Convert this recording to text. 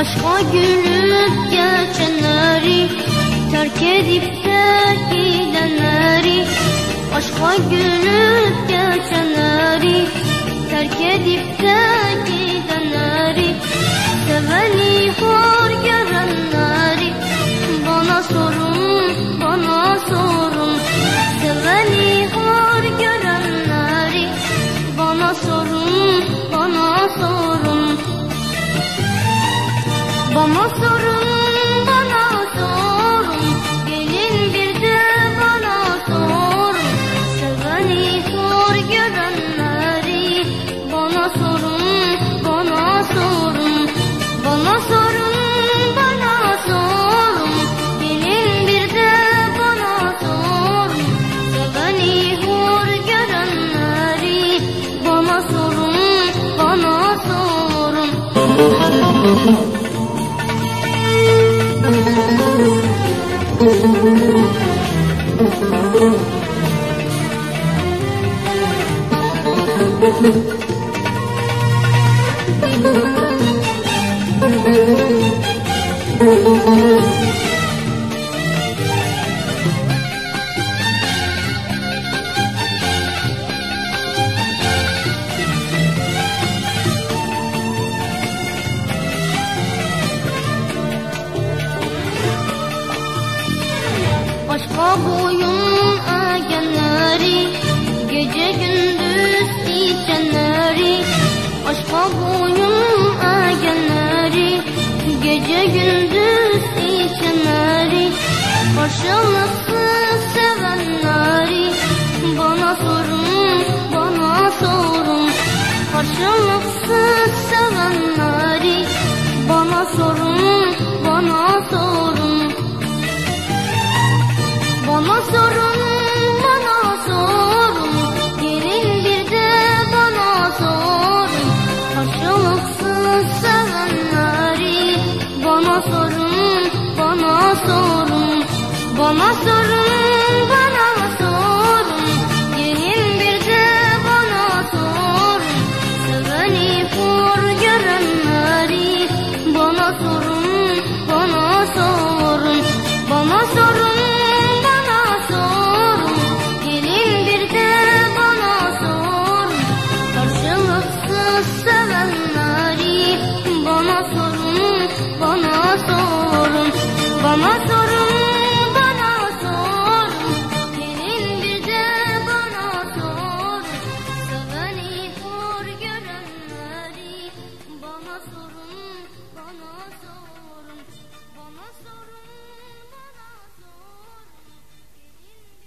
Aşka gülüp geçenleri Terk edip de gidenleri Aşka gülüp geçenleri Terk edip de gidenleri Seveni hor görenleri Bana sorun, bana sorun. Seveni hor görenleri Bana sorun, bana sorun, bana sorun. Gelin bir de bana sorun. Seveni hor görenleri Bana sorun, bana sorun. Bana sorun, bana sorun. Gelin bir de bana sorun. Seveni hor görenleri Bana sorun, bana sorun Aşka boyun eğenleri Gece gündüz içenleri Aşka boyun eğenleri Gece gündüz içenleri Karşılıksız sevenleri Bana sorun, Bana sorun, bana sorun. Gelin bir de bana sorun. Karşılıksız sevenleri Bana sorun, bana sorun. Bana sorun bana sorun, bana sorun.